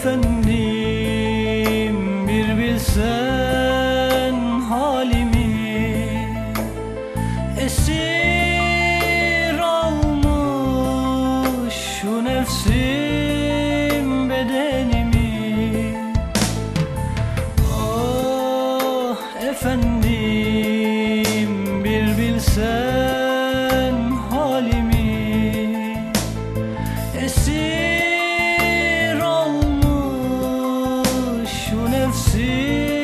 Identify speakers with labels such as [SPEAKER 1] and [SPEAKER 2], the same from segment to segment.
[SPEAKER 1] efendim bir bilsen halimi. Esir almış şu nefsim nefsim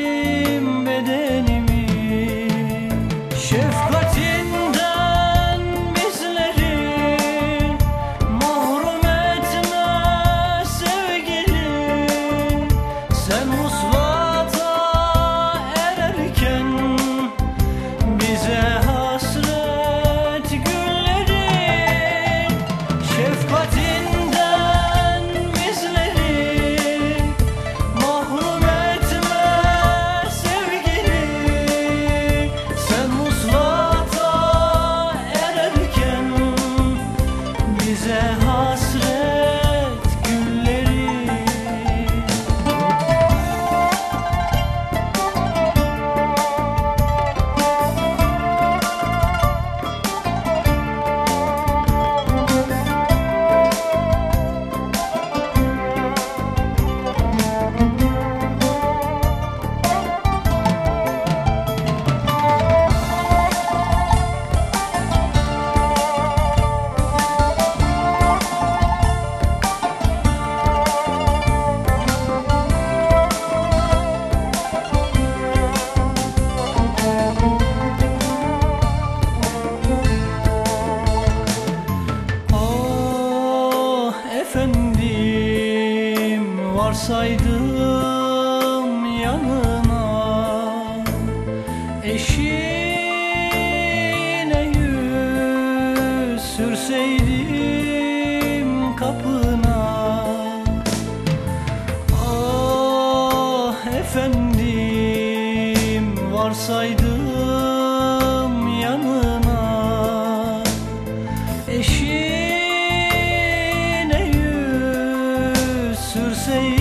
[SPEAKER 1] efendim varsaydım yanına. Eşine yüz sürseydim kapına. Ah efendim varsaydım say